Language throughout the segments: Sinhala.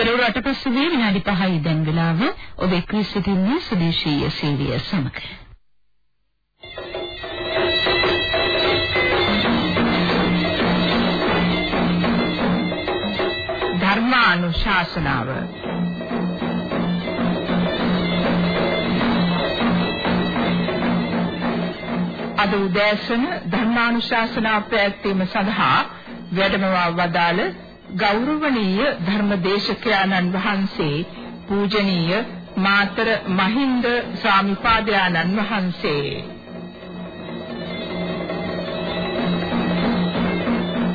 පෙරවරු 8 පසුගිය විනාඩි 5යි දැන් වෙලාව ඔබ එක්වී සිටින්නේ සුදේශීය සේවය සමග. ධර්මානුශාසනාව අද උදෑසන ධර්මානුශාසනා පැවැත්වීම සඳහා වැඩමවා වදාළ ගෞරවනීය ධර්මදේශකයාණන් වහන්සේ පූජනීය මාතර මහින්ද ස්වාමිපාදයාණන් වහන්සේ.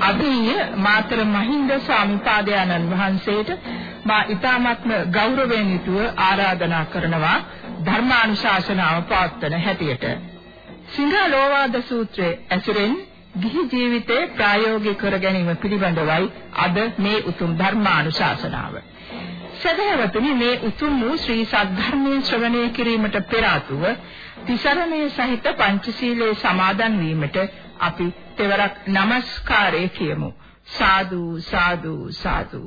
අදීය මාතර මහින්ද ස්වාමිපාදයාණන් වහන්සේට මා ඊ타මත්ම ගෞරවයෙන් යුතුව ආරාධනා කරනවා ධර්මානුශාසනාව පවත්වන හැටියට. සිංහලෝවාද සූත්‍රයේ ඇසුරෙන් ගිහි ජීවිතේ ප්‍රායෝගික කර ගැනීම පිළිබඳවයි අද මේ උතුම් ධර්මානුශාසනාව. සදහවතුනි මේ උතුම් වූ ශ්‍රී සද්ධර්මයේ ශ්‍රවණය කිරීමට පෙර ආතුව තිසරණයේ සහිත පංචශීලයේ සමාදන් වීමට අපි තෙවරක් নমස්කාරය කියමු. සාදු සාදු සාදු.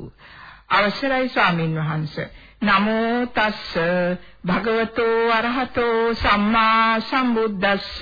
අවසරයි ස්වාමින් වහන්සේ. නමෝ තස්ස භගවතෝ අරහතෝ සම්මා සම්බුද්දස්ස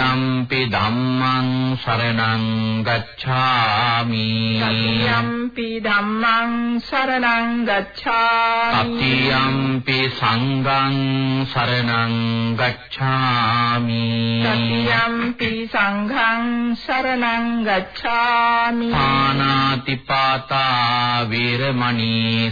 තතියම්පි ධම්මං සරණං ගච්ඡාමි සතියම්පි ධම්මං සරණං ගච්ඡාමි තතියම්පි සංඝං සරණං ගච්ඡාමි සතියම්පි සංඝං සරණං ගච්ඡාමි පානාතිපාතා වේරමණී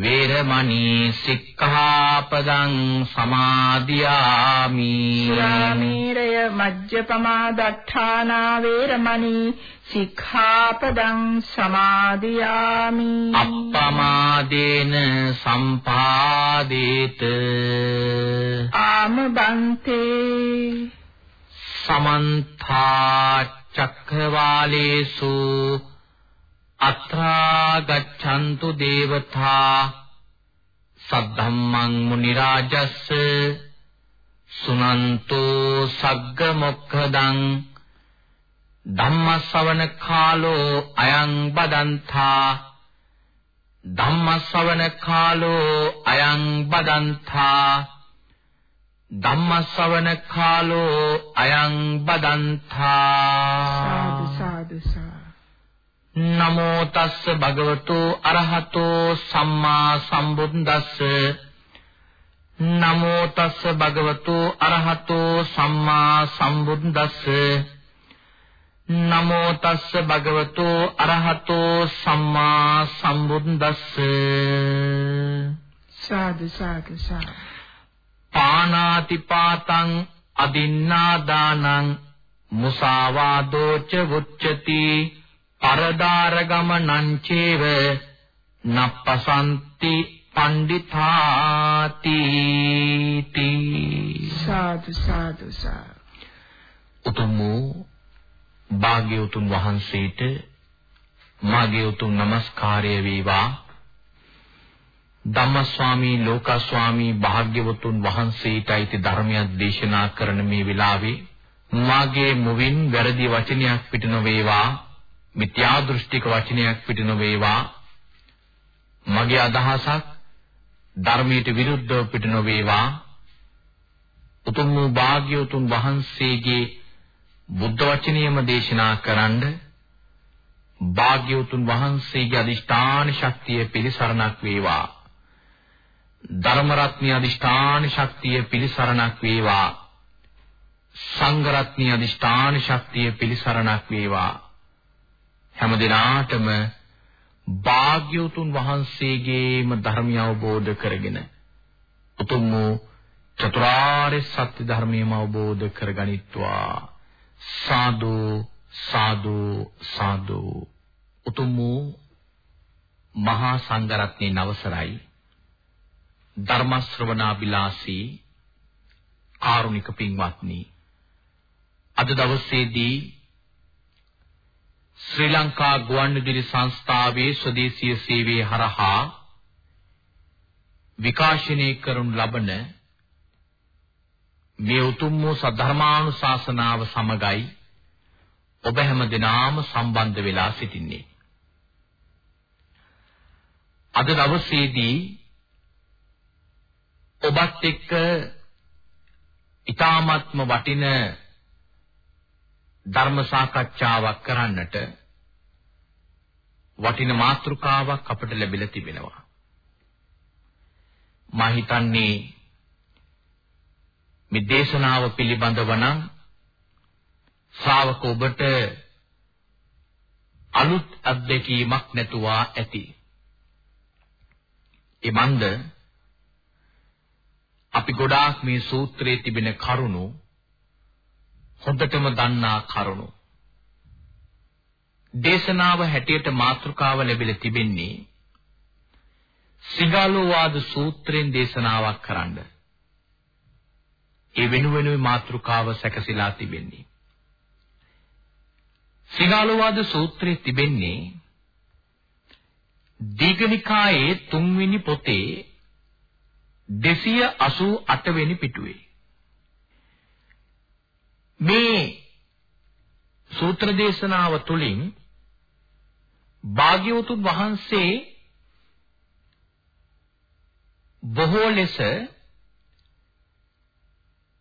වේරමණී සික්ඛාපදං සමාදියාමි. සුරාමීරය මජ්ජපමා දට්ඨානා වේරමණී සික්ඛාපදං සමාදියාමි. අප්පමාදේන සම්පාදේත. ආමබන්තේ. සමන්තා චක්ඛවාලේසු අත්‍රා ගච්ඡන්තු දේවතා සද්ධම්මං මුනි රාජස්ස සුනන්තෝ සග්ග මොක්ඛදං ධම්මස්සවන කාලෝ අයං බදන්තා ධම්මස්සවන කාලෝ අයං බදන්තා ධම්මස්සවන කාලෝ අයං බදන්තා සාදු සාදු සාදු. නමෝ තස්ස භගවතු අරහතෝ සම්මා සම්බුද්දස්ස. නමෝ තස්ස භගවතු අරහතෝ සම්මා සම්බුද්දස්ස. නමෝ තස්ස භගවතු අරහතෝ සම්මා සම්බුද්දස්ස. සාදු සාදු සාදු. පානාති පාතං අදින්නා දානං මුසාවාදෝ ච වුච්චති පරදාර ගමනං චේව නප්පසන්ති පණ්ඩිතාති සාදු සාදු සාදු. උතුම් භාග්‍යවතුන් වහන්සේට මාගේ උතුම් নমස්කාරය වේවා. ධම්මස්වාමී ලෝකස්වාමී භාග්‍යවතුන් වහන්සේට අයිති ධර්මයක් දේශනා කරන මේ වෙලාවේ මාගේ මුවින් වැරදි වචනයක් පිට නොවේවා මිත්‍යා දෘෂ්ටික වචනයක් පිට නොවේවා. මගේ අදහසක් ධර්මයට විරුද්ධව පිට නොවේවා. උතුම් වූ භාග්‍යවතුන් වහන්සේගේ බුද්ධ වචනයම දේශනා කරන්න භාග්‍යවතුන් වහන්සේගේ අදිෂ්ඨාන ශක්තිය පිළිසරණක් වේවා. ධර්ම රත්නිය අදිෂ්ඨාන ශක්තිය පිළිසරණක් වේවා. සංඝ රත්නිය අදිෂ්ඨාන ශක්තිය පිළිසරණක් වේවා. හැම දිනාටම භාග්‍යවතුන් වහන්සේගේම ධර්මය අවබෝධ කරගෙන උතුම් වූ චතුරාර්ය සත්‍ය ධර්මයම අවබෝධ කරගනිත්වා. සාදු සාදු සාදු. උතුම් වූ මහා සංඝරත්නයේ නවසරයි. ධර්ම ශ්‍රවණාබිලාසී කාරුණික පින්වත්නි අද දවසේදී ශ්‍රී ලංකා ගුවන්විදුලි සංස්ථාවේ ස්වදේශීය සේවයේ හරහා විකාශනය කරනු ලබන මේ උතුම් වූ සද්ධර්මානුශාසනාව සමගයි ඔබ හැම දිනාම සම්බන්ධ වෙලා සිටින්නේ. අද දවසේදී ඔබත් එක්ක ඊ타ත්ම වටින ධර්ම සාකච්ඡාවක් කරන්නට වටින මාතෘකාවක් අපට ලැබිලා තිබෙනවා. මා හිතන්නේ මේ දේශනාව පිළිබඳව නම් ශ්‍රාවක ඔබට අලුත් අත්දැකීමක් නැතුවා ඇති. ඒ මන්ද අපි ගොඩාක් මේ සූත්‍රයේ තිබෙන කරුණු හොඳටම දන්නා කරුණු. දේශනාව හැටියට මාතෘකාව ලැබිලා තිබෙන්නේ සිගාලෝවාද සූත්‍රයෙන් දේශනාවක් කරන්නේ ඒ වෙනුවෙනුයි මාතෘකාව සැකසීලා තිබෙන්නේ. සිගාලෝවාද සූත්‍රයේ තිබෙන්නේ දීඝනිකායේ තුන්වෙනි පොතේ 288 වෙනි පිටුවේ. මේ සූත්‍ර දේශනාව තුළින් භාග්‍යවතුන් වහන්සේ බොහෝ ලෙස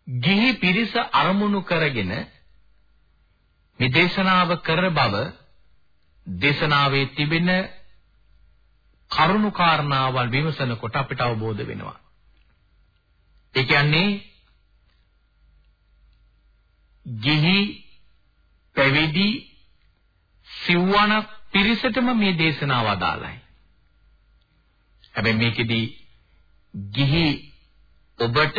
ගිහි පිරිස අරමුණු කරගෙන මේ දේශනාව කර බව දේශනාවේ තිබෙන කරුණු කාරණාවල් විමසන කොට අපිට අවබෝධ වෙනවා. ඒ කියන්නේ ගිහි පැවිදි සිව්වණක් පිරිසටම මේ දේශනාව අදාළයි. හැබැයි මේකෙදි ගිහි ඔබට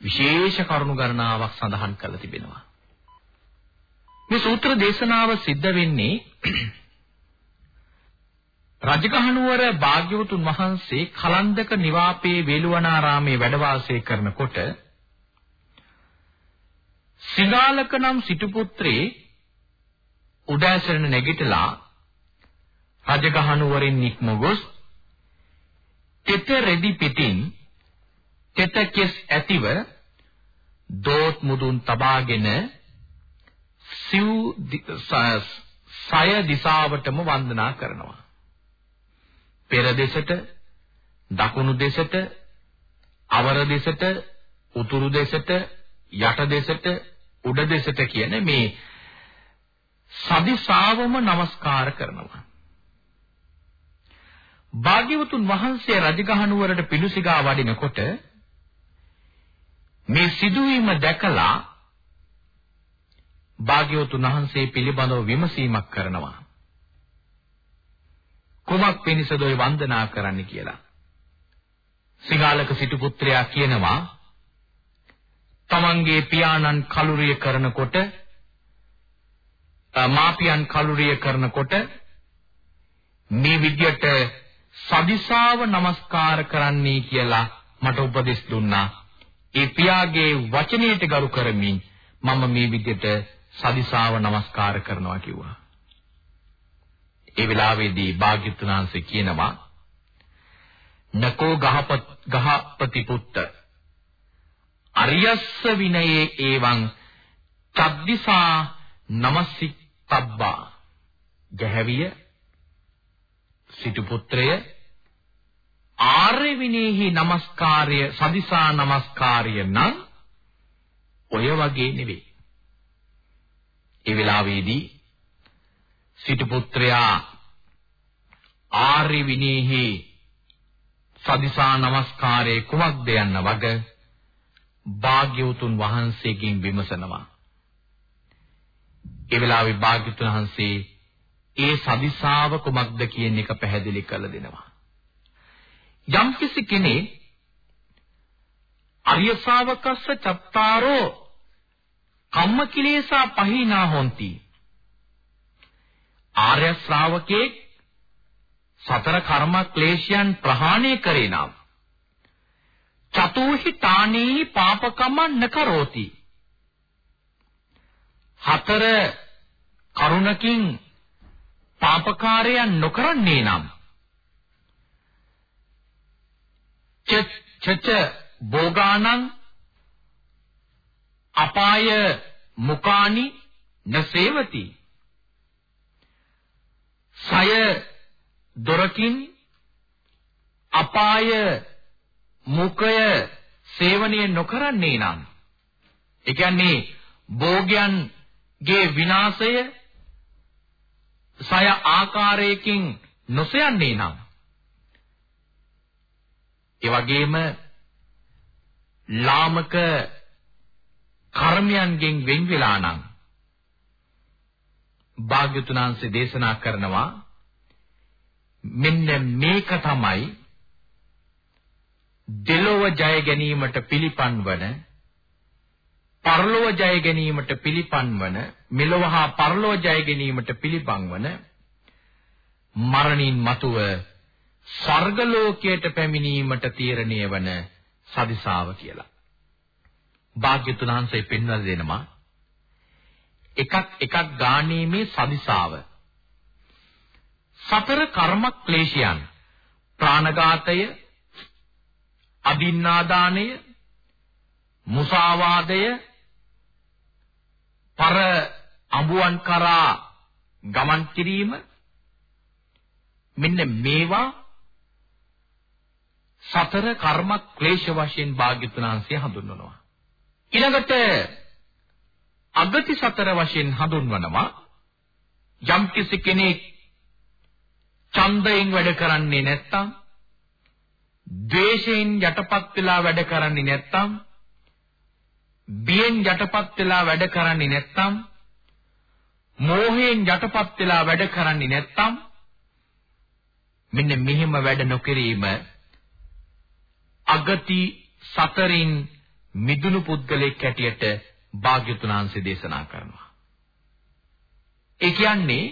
විශේෂ කරුණු ගණනාවක් සඳහන් කරලා තිබෙනවා. මේ සූත්‍ර දේශනාව සිද්ධ වෙන්නේ රජගහනුවර භාග්‍යවතුන් වහන්සේ කලන්දක නිවාපේ වේළුවනාරාමේ වැඩ වාසය කරනකොට සිගාලක නම් සිටු පුත්‍රේ උදෑසන නැගිටලා රජගහනුවරින් නික්ම ගොස් තෙත රෙදි පිටින් තෙතකෙස් ඇතිව දෝත් මුදුන් තබාගෙන සිව් සය දිසාවටම වන්දනා කරනවා. පෙර දෙසට, දකුණු දෙසට, අවර දෙසට, උතුරු දෙසට, යට දෙසට, උඩ දෙසට කියන මේ සදිසාවම নমස්කාර කරනවා. භාග්‍යවතුන් වහන්සේ රජගහනුවරට පිඬුසිඟා වඩිනකොට මේ සිදුවීම දැකලා භාග්‍යවතුන් වහන්සේ පිළිබඳව විමසීමක් කරනවා. කුමක් පිණිසද ඔය වන්දනා කරන්න කියලා. සිගාලක සිටු පුත්‍රයා කියනවා තමන්ගේ පියාණන් කලුරිය කරනකොට මාපියන් කලුරිය කරනකොට මේ විදියට සදිසාව নমස්කාර කරන්නයි කියලා මට උපදෙස් දුන්නා. ඒ පියාගේ වචනයට ගරු කරමින් මම මේ විදියට සදිසාව নমස්කාර කරනවා කිව්වා. ඒ වෙලාවේදී භාග්‍යතුන් වහන්සේ කියනවා නකෝ ගහපති පුත්ත අරියස්ස විනයේ එවං තබ්දිසා නමසිතබ්බා ගැහැවිය සිටු පුත්‍රය ආර්ය විනේහි নমස්කාරය සදිසා নমස්කාරය නම් ඔය වගේ නෙවෙයි. ඒ වෙලාවේදී සිටු පුත්‍රයා ආර්ය විනේහි සදිසා নমස්කාරයේ කුමක්ද යන්න වගේ භාග්‍යවතුන් වහන්සේගෙන් විමසනවා. ඒ වෙලාවේ භාග්‍යවතුන් වහන්සේ ඒ සදිසාව කුමක්ද කියන එක පැහැදිලි කරලා දෙනවා. යම්කිසි කෙනෙක් අරිය ශාවකස්ස චත්තාරෝ කම්ම කිලේසා පහිනා හොಂತಿ ආර්ය ශ්‍රාවකේ සතර කර්ම ක්ලේශයන් ප්‍රහාණය කරේ නම් චතුහි තානේහි පාපකම නකරෝති. හතර කරුණකින් පාපකාරයන් නොකරන්නේ නම්. චච භෝගානං අපාය මුකානි නසේවති. සය දොරකින් අපාය මුඛය සේවනය නොකරන්නේ නම් ඒ කියන්නේ භෝගයන්ගේ විනාශය සය ආකාරයකින් නොසයන්නේ නම් ඒ වගේම ලාමක කර්මයන්ගෙන් වෙන් වෙලා නම් භාග්‍යතුන් වහන්සේ දේශනා කරනවා මෙන්න මේක තමයි දෙලොව ජය ගැනීමට පිළිපන්වන පරලොව ජය ගැනීමට පිළිපන්වන මෙලොව හා පරලොව ජය ගැනීමට පිළිපන්වන මරණින් මතුව ස්වර්ග ලෝකයට පැමිණීමට තීරණය වන සදිසාව කියලා. භාග්‍යතුන් වහන්සේ පෙන්වලා දෙනවා එකක් එකක් ගානේ මේ සදිසාව සතර කර්ම ක්ලේශයන් ප්‍රාණඝාතය අදින්නාදානය මුසාවාදය පර අඹුවන් කරා ගමන් කිරීම මෙන්න මේවා සතර කර්ම ක්ලේශ වශයෙන් භාග්‍යතුනාංශය හඳුන්වනවා. ඊළඟට අගති සතර වශයෙන් හඳුන්වනවා යම් කිසි කෙනෙක් ඡන්දයෙන් වැඩ කරන්නේ නැත්තම් ද්වේෂයෙන් යටපත් වෙලා වැඩ කරන්නේ නැත්තම් බියෙන් යටපත් වෙලා වැඩ කරන්නේ නැත්තම් මෝහයෙන් යටපත් වෙලා වැඩ කරන්නේ නැත්තම් මෙන්න මෙහෙම වැඩ නොකිරීම අගති සතරින් මිදුණු පුද්ගලෙක් හැටියට භාග්‍යතුන් වහන්සේ දේශනා කරනවා. ඒ කියන්නේ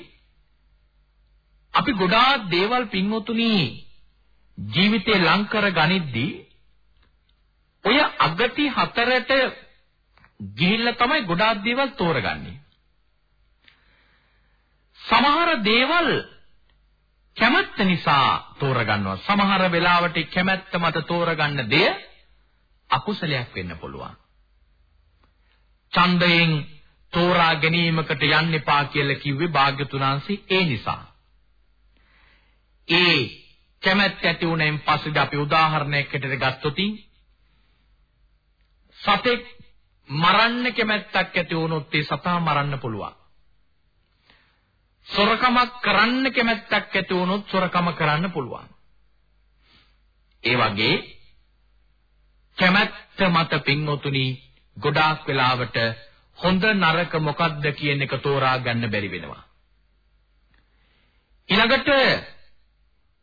අපි ගොඩාක් දේවල් පින්වතුනි ජීවිතේ ලං කර ගනිද්දී ඔය අගති හතරට ගිහිල්ලා තමයි ගොඩාක් දේවල් තෝරගන්නේ. සමහර දේවල් කැමැත්ත නිසා තෝරගන්නවා. සමහර වෙලාවට කැමැත්ත මත තෝරගන්න දෙය අකුසලයක් වෙන්න පුළුවන්. ඡන්දයෙන් තෝරා ගැනීමකට යන්න එපා කියලා කිව්වේ භාග්‍යතුනාංශي ඒ නිසා. ඒ කැමැත්ත ඇති වුණෙන් පස්සේ අපි උදාහරණයකට ගත්තොත් සතෙක් මරන්න කැමැත්තක් ඇති වුණොත් ඒ සතා මරන්න පුළුවන්. සොරකමක් කරන්න කැමැත්තක් ඇති වුණොත් සොරකම කරන්න පුළුවන්. ඒ වගේ කැමැත්ත මත පින්වතුනි ගොඩාක් වෙලාවට හොඳ නරක මොකක්ද කියන එක තෝරා ගන්න බැරි වෙනවා. ඊළඟට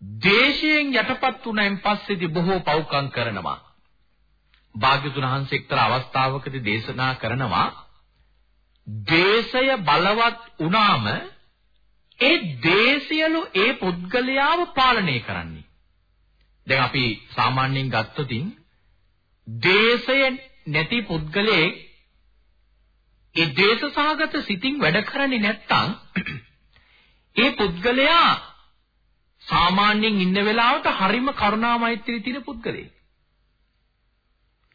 දේශයෙන් යටපත් වුණයින් පස්සේදී බොහෝ පව්කම් කරනවා. භාග්‍යතුන් වහන්සේ එක්තරා අවස්ථාවකදී දේශනා කරනවා දේශය බලවත් වුණාම ඒ දේශයලු ඒ පුද්ගලයාව පාලනය කරන්නේ. දැන් අපි සාමාන්‍යයෙන් ගත්තොතින් දේශය නැති පුද්ගලයේ ඒ දේශසහගත සිතින් වැඩ කරන්නේ නැත්නම් ඒ පුද්ගලයා සාමාන්‍යයෙන් ඉන්න වෙලාවට හරිම කරුණා මෛත්‍රී තියෙන පුද්ගලයෙක්.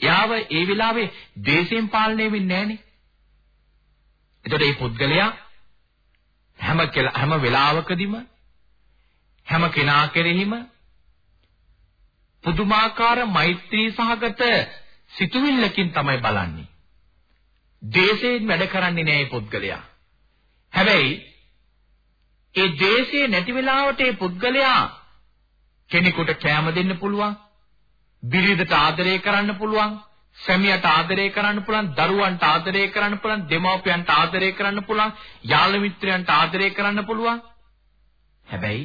යාව ඒ වෙලාවේ දේශයෙන් පාලනය වෙන්නේ නැහනේ. එතකොට මේ පුද්ගලයා හැම හැම වෙලාවකදීම හැම කෙනා කෙරෙහිම පුදුමාකාර මෛත්‍රී සහගත සිතුවිල්ලකින් තමයි බලන්නේ. දේශයෙන් වැඩ කරන්නේ නෑ මේ පුද්ගලයා. හැබැයි ඒ දේශේ නැති වෙලාවට ඒ පුද්ගලයා කෙනෙකුට කැම දෙන්න පුළුවන්. බිරිඳට ආදරය කරන්න පුළුවන්. සැමියාට ආදරය කරන්න පුළුවන්, දරුවන්ට ආදරය කරන්න පුළුවන්, දෙමව්පියන්ට ආදරය කරන්න පුළුවන්, යාළු මිත්‍රයන්ට ආදරය කරන්න පුළුවන්. හැබැයි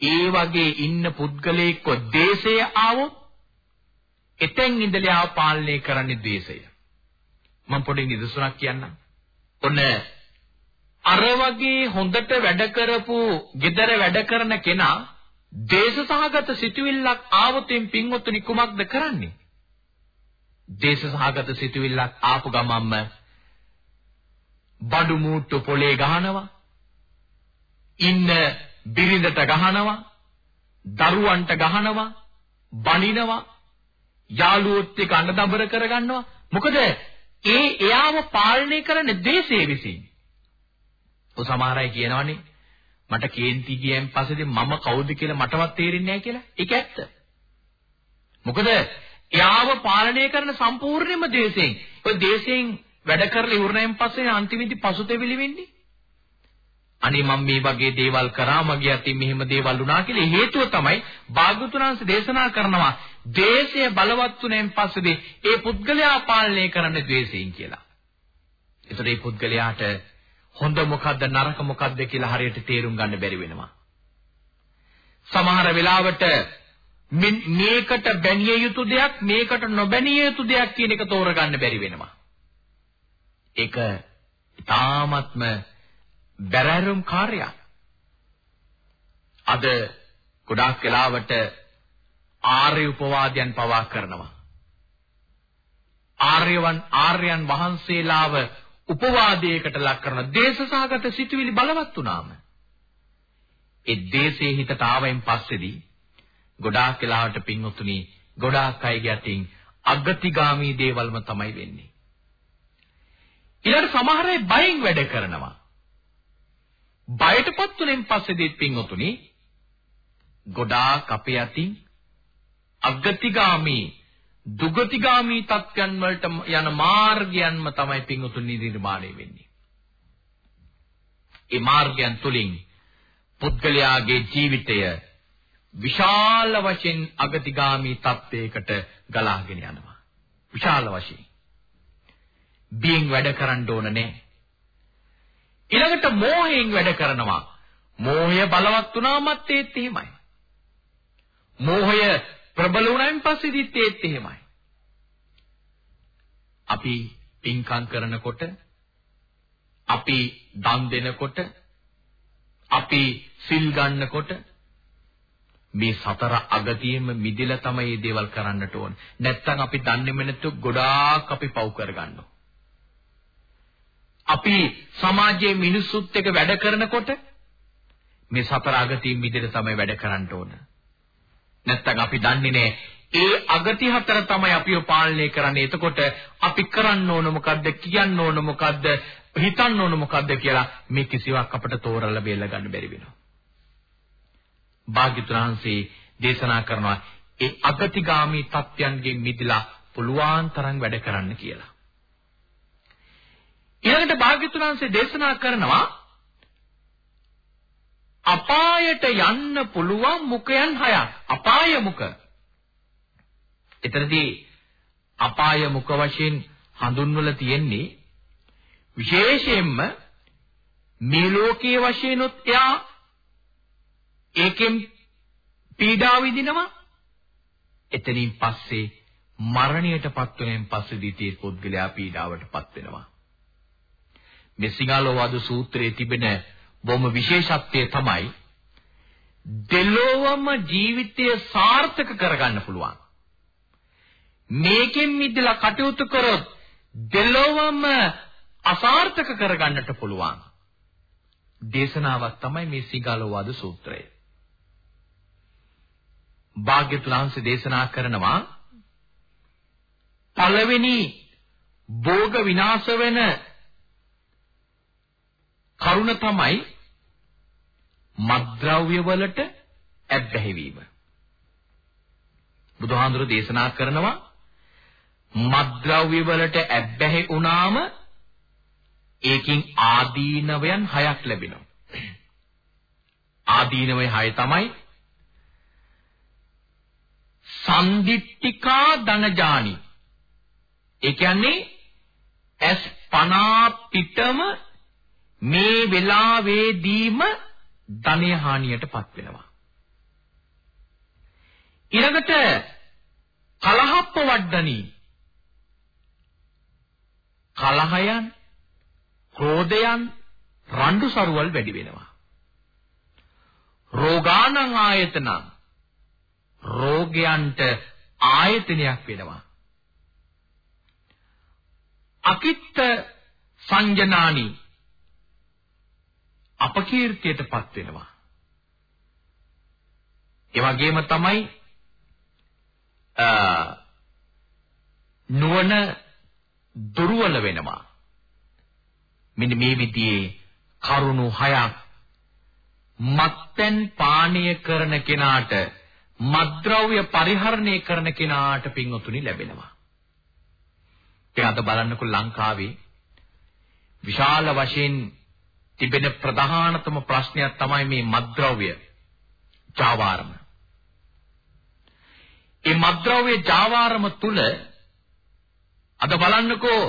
ඒ වගේ ඉන්න පුද්ගලයෙක්ව දේශය ආවොත් එතෙන් ඉඳලා පාලනය කරන්නේ දේශය. මම පොඩි නිදසුනක් කියන්නම්. ඔන්න අර වගේ හොඳට වැඩ කරපු, gedara වැඩ කරන කෙනා දේශසහගත සිතුවිල්ලක් ආවොතින් පින්වත්නි කුමක්ද කරන්නේ? දේශසහගත සිතුවිල්ලක් ආපු ගමන්ම බඩු මූට්ටු පොලේ ගහනවා. ඉන්න බිරිඳට ගහනවා. දරුවන්ට ගහනවා. බනිනවා. යාළුවොත් එක්ක අඬදබර කරගන්නවා. මොකද ඒ එයාව පාලනය කරන දේශයේ විසින්. ඔය සමහර අය කියනවනේ මට කේන්ති ගියන් පස්සේදී මම කවුද කියලා මටවත් තේරෙන්නේ නැහැ කියලා. ඒක ඇත්ත. මොකද එයාව පාලනය කරන සම්පූර්ණයෙන්ම දේශයෙන්. ඔය දේශයෙන් වැඩ කරලා ඉවරණයෙන් පස්සේ අන්තිමේදී පසුතැවිලි වෙන්නේ. අනේ මම මේ වගේ දේවල් කරා මගේ අතින් මෙහෙම දේවල් වුණා කියලා හේතුව තමයි භාග්‍යතුන්වන්සේ දේශනා කරනවා දේශය බලවත් වුණෙන් පස්සේදී ඒ පුද්ගලයා පාලනය කරන ද්වේෂයෙන් කියලා. ඒතර ඒ පුද්ගලයාට හොඳ මොකද්ද නරක මොකද්ද කියලා හරියට තේරුම් ගන්න බැරි වෙනවා. සමහර වෙලාවට මේකට බැනිය යුතු දෙයක් මේකට නොබැනිය යුතු දෙයක් කියන එක තෝරගන්න බැරි වෙනවා. ඒක ඊ타ත්ම බැරෑරුම් කාර්යයක්. අද ගොඩාක් වෙලාවට ආර්ය උපවාදයන් පවා කරනවා. ආර්යවන් ආර්යයන් වහන්සේලාව උපවාදයකට ලක් කරන දේශසහගත සිතුවිලි බලවත් වුණාම ඒ දේශේ හිතට ආවෙන් පස්සේදී ගොඩාක් වෙලාවට පින්වතුනි ගොඩාක් අයගේ අතින් අගතිගාමී දේවල්ම තමයි වෙන්නේ. ඊළඟ සමහර අය බයෙන් වැඩ කරනවා. බයටපත් තුනෙන් පස්සේදී පින්වතුනි ගොඩාක් අපේ අතින් අගතිගාමී දුගතිගාමී තත්යන් වලට යන මාර්ගයන්ම තමයි පින්වතුනි නිර්මාණය වෙන්නේ. ඒ මාර්ගයන් තුලින් පුද්ගලයාගේ ජීවිතය විශාල වශයෙන් අගතිගාමී තත්වයකට ගලාගෙන යනවා. විශාල වශයෙන්. බියෙන් වැඩ කරන්න ඕන නෑ. ඊළඟට මෝහයෙන් වැඩ කරනවා. මෝහය බලවත් වුණාමත් ඒත් එහෙමයි. මෝහය ප්‍රබල වුණායින් පස්සේදීත් ඒත් එහෙමයි. අපි පින්කම් කරනකොට අපි දන් දෙනකොට අපි සිල් ගන්නකොට මේ සතර අගතියෙම මිදිලා තමයි මේ දේවල් කරන්නට ඕන. නැත්තම් අපි දන්නේම නැතු ගොඩාක් අපි පව් කරගන්නවා. අපි සමාජයේ මිනිස්සුත් එක්ක වැඩ කරනකොට මේ සතර අගතියෙන් මිදෙන්න තමයි වැඩ කරන්න ඕන. නැත්තම් අපි දන්නේ නැහැ ඒ අගති හතර තමයි අපිව පාලනය කරන්නේ. එතකොට අපි කරන්න ඕන මොකද්ද කියන්න ඕන මොකද්ද හිතන්න ඕන මොකද්ද කියලා මේ කිසිවක් අපිට තෝරලා බේල ගන්න බැරි වෙනවා. භාග්‍යතුන් වහන්සේ දේශනා කරනවා ඒ අගතිගාමී තත්යන්ගෙන් මිදලා පුළුවන් තරම් වැඩ කරන්න කියලා. ඊළඟට භාග්‍යතුන් වහන්සේ දේශනා කරනවා අපායට යන්න පුළුවන් මුඛයන් හයක්. අපාය මුඛ. එතරදී අපාය මුඛ වශයෙන් හඳුන්වලා තියෙන්නේ විශේෂයෙන්ම මේ ලෝකයේ වශයෙන්ුත් එයා ඒකෙන් පීඩා විඳිනවා. එතනින් පස්සේ මරණයටපත් වෙනෙන් පස්සේ දිතේ පුද්ගලයා පීඩාවටපත් වෙනවා. මේ සිංහලෝවාද සූත්‍රයේ තිබෙන බොහොම විශේෂත්වය තමයි දෙලොවම ජීවිතය සාර්ථක කරගන්න පුළුවන්. මේකෙන් මිදලා කටයුතු කරොත් දෙලොවම අසාර්ථක කරගන්නට පුළුවන් දේශනාවක් තමයි මේ සිගාලෝවාද සූත්‍රය. භාග්‍යතුන් වහන්සේ දේශනා කරනවා පළවෙනි භෝග විනාශ වෙන කරුණ තමයි මද්ද්‍රව්‍ය වලට ඇබ්බැහි වීම. බුදුහාඳුර දේශනා කරනවා මද්ද්‍රව්‍ය වලට ඇබ්බැහි වුණාම ඒකින් ආදීනවයන් හයක් ලැබෙනවා. ආදීනවය හය තමයි සම්දිට්ඨිකා ධනජානි. ඒ කියන්නේ ඇස් පනා පිටම මේ වෙලාවේදීම ධනය හානියටපත් වෙනවා. ඊළඟට කලහප්ප වඩ්ඩනී කලහයන් ක්‍රෝධයන් රණ්ඩු සරුවල් වැඩි වෙනවා. රෝගානං ආයතන රෝගයන්ට ආයතනයක් වෙනවා. අකිත්ත සංජනානි අපකීර්තියටපත් වෙනවා. ඒ වගේම තමයි නුවණ දුර්වල වෙනවා. මෙන්න මේ විදිහේ කරුණු හයක් මත්පැන් පානීය කරන කෙනාට මද්ද්‍රව්‍ය පරිහරණය කරන කෙනාට පින්වතුනි ලැබෙනවා. ඉතින් අද බලන්නකො ලංකාවේ විශාල වශයෙන් තිබෙන ප්‍රධානතම ප්‍රශ්නයක් තමයි මේ මද්ද්‍රව්‍ය ජාවාරම. මේ මද්ද්‍රව්‍ය ජාවාරම තුල අද බලන්නකෝ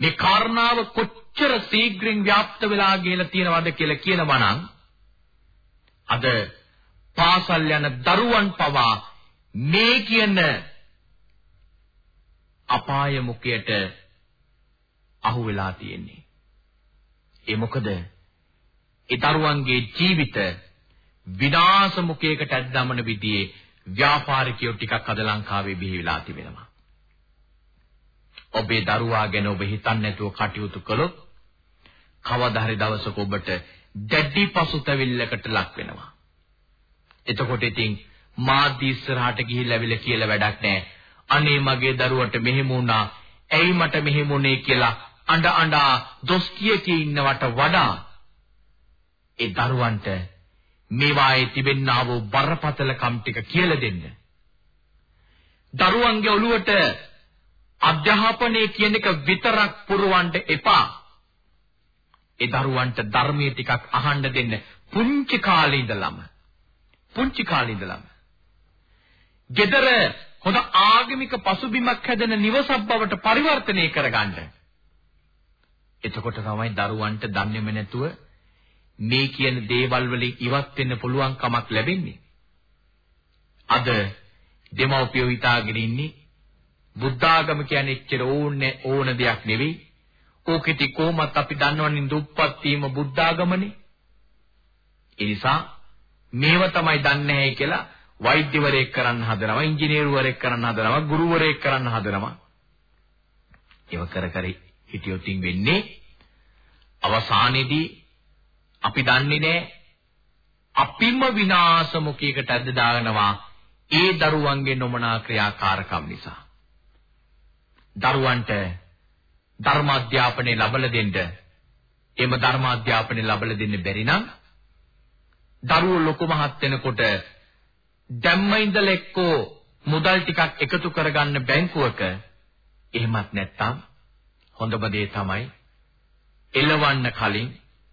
මේ කාරණාව කොච්චර ශීඝ්‍රයෙන් ව්‍යාප්ත වෙලා ගිහලා තියෙනවද කියලා කියනවා නම් අද පාසල් යන දරුවන් පවා මේ කියන අපාය මුඛයට අහු වෙලා තියෙන්නේ. ඒ මොකද ඒ දරුවන්ගේ ජීවිත විනාශ මුඛයකට ඇද්දමන විදිහේ ව්‍යාපාරිකයෝ ටිකක් අද ලංකාවේ බිහි වෙලා තිබෙනවා. ඔබේ දරුවා ගැන ඔබ හිතන්නේ නැතුව කටයුතු කළොත් කවදා හරි දවසක ඔබට දැඩි පසුතැවිල්ලකට ලක් වෙනවා. එතකොට ඉතින් මාධ්‍ය ඉස්සරහට ගිහිල්ලා විල කියලා වැඩක් නැහැ. අනේ මගේ දරුවට මෙහෙම වුණා. ඇයි මට මෙහෙම වුනේ කියලා අඬ අඬා දොස් කිය කී ඉන්නවට වඩා ඒ දරුවන්ට මේවායේ තිබෙන්නා වූ බරපතලකම් ටික කියලා දෙන්න. දරුවන්ගේ ඔළුවට අධ්‍යාපනය කියන එක විතරක් පුරවන්න එපා. ඒ දරුවන්ට ධර්මයේ ටිකක් අහන්න දෙන්න පුංචි කාලේ ඉඳලම. පුංචි කාලේ ඉඳලම. gedara හොඳ ආගමික පසුබිමක් හැදෙන නිවසක් බවට පරිවර්තනය කරගන්න. එතකොට තමයි දරුවන්ට දන්නේම නැතුව මේ කියන දේවල් වලින් ඉවත් වෙන්න පුළුවන් කමක් ලැබෙන්නේ. අද දෙමව්පියෝ හිතාගෙන ඉන්නේ බුද්ධාගම කියන්නේ එච්චර ඕනේ ඕන දෙයක් නෙවෙයි. ඕකෙටි කොහොමත් අපි දන්නවන්නේ දුප්පත් වීම බුද්ධාගමනේ. ඒ නිසා මේව තමයි දන්නේ නැහැ කියලා වෛද්‍යවරයෙක් කරන්න හදනවා, ඉංජිනේරුවරයෙක් කරන්න හදනවා, ගුරුවරයෙක් කරන්න හදනවා. ඒව කර කර හිටියොත් වෙන්නේ අවසානයේදී අපි දන්නේ නැහැ අපිම විනාශ මුඛයකට ඇද්ද දානවා ඒ දරුවන්ගේ නොමනා ක්‍රියාකාරකම් නිසා. දරුවන්ට ධර්ම අධ්‍යාපනය ලබලා දෙන්න එම ධර්ම අධ්‍යාපනය ලබලා දෙන්න බැරි නම් දරුවෝ ලොකු මහත් වෙනකොට දැම්ම ඉඳලා එක්කෝ මුදල් ටිකක් එකතු කරගන්න බැංකුවක එහෙමත් නැත්නම් හොඳම දේ තමයි එළවන්න කලින්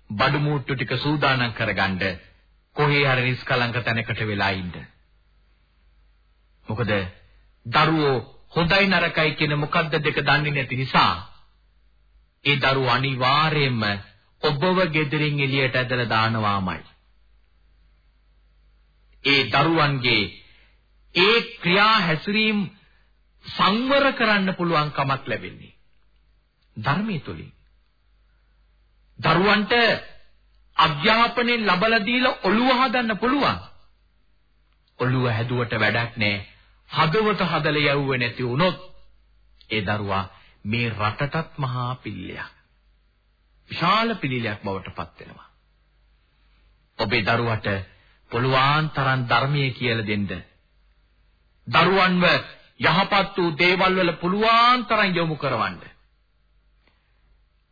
බඩු මුට්ටු ටික සූදානම් කරගන්න කොහේ හරි නිස්කලංක තැනකට වෙලා ඉන්න. මොකද දරුවෝ හොඳයි නරකයි කියන මොකද්ද දෙක දන්නේ නැති නිසා ඒ දරුවා අනිවාර්යයෙන්ම ඔබව gederin එළියට ඇදලා දානවාමයි. ඒ දරුවන්ගේ ඒ ක්‍රියා හැසිරීම සංවර කරන්න පුළුවන් කමක් ලැබෙන්නේ ධර්මයේ තුලින්. දරුවන්ට අධ්‍යාපනයෙන් ලබලා දීලා ඔළුව හදන්න පුළුවන්. ඔළුව හැදුවට වැඩක් නැහැ. හදවත හදලා යවුවේ නැති වුණොත් ඒ දරුවා මේ රටටත් මහා පිළිලයක්. විශාල පිළිලයක් බවට පත් වෙනවා. ඔබේ දරුවට පුළුවන් තරම් ධර්මයේ කියලා දෙන්න. දරුවන්ව යහපත් වූ දේවල් වල පුළුවන් තරම් යොමු කරවන්න.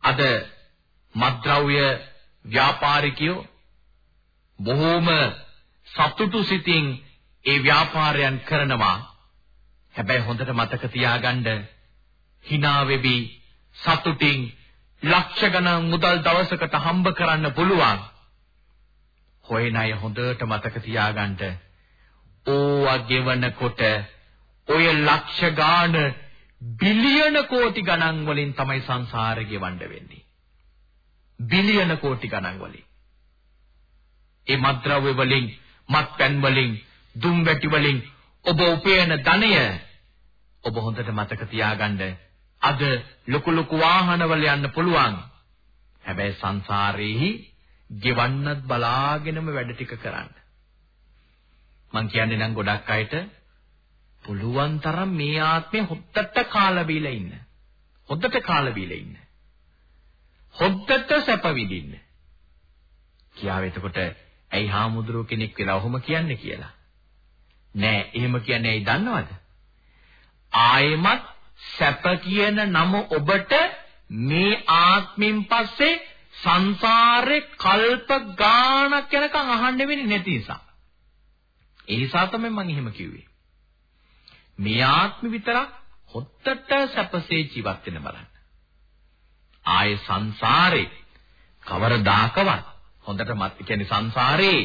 අද මත්ද්‍රව්‍ය ව්‍යාපාරිකයෝ බොහෝම සතුටු සිතින් ඒ ව්‍යාපාරයන් කරනවා. හැබැයි හොඳට මතක තියාගන්න hina වෙවි සතුටින් ලක්ෂ ගණන් මුදල් දවසකට හම්බ කරන්න පුළුවන්. හොයන අය හොඳට මතක තියාගන්න. ඕවා ගෙවනකොට ඔය ලක්ෂ ගාන බිලියන කෝටි ගණන් වලින් තමයි සංසාරේ ගෙවන්න වෙන්නේ. බිලියන කෝටි ගණන් වලින්. ඒ මත්ද්‍රව්‍ය වලින්, මත්පැන් වලින්, දුම් වැටි වලින් ඔබ උපයන ධනය ඔබ හොඳට මතක තියාගන්න. අද ලොකු ලොකු වාහනවල යන්න පුළුවන්. හැබැයි සංසාරේහි ගෙවන්නත් බලාගෙනම වැඩ ටික කරන්න. මං කියන්නේ නම් ගොඩක් අයට පුළුවන් තරම් මේ ආත්මේ හොද්දට කාලා බීලා ඉන්න. හොද්දට කාලා බීලා ඉන්න. හොද්දට සැප විඳින්න. කියාව එතකොට ඇයි හාමුදුරුව කෙනෙක් වෙලා ඔහොම කියන්නේ කියලා. නෑ එහෙම කියන්නේ ඇයි දන්නවද? ආයෙමත් සැප කියන නම ඔබට මේ ආත්මෙන් පස්සේ සංසාරේ කල්ප ගාණක් යනකම් අහන්න වෙන්නේ නැති නිසා. ඒ නිසා තමයි මම එහෙම කිව්වේ. මේ ආත්ම විතරක් හොත්තට සැපසේ ජීවත් වෙන බලන්න. ආයේ සංසාරේ කවරදාකවත් හොඳට මත් කියන්නේ සංසාරේ